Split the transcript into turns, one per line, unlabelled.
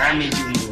I need you.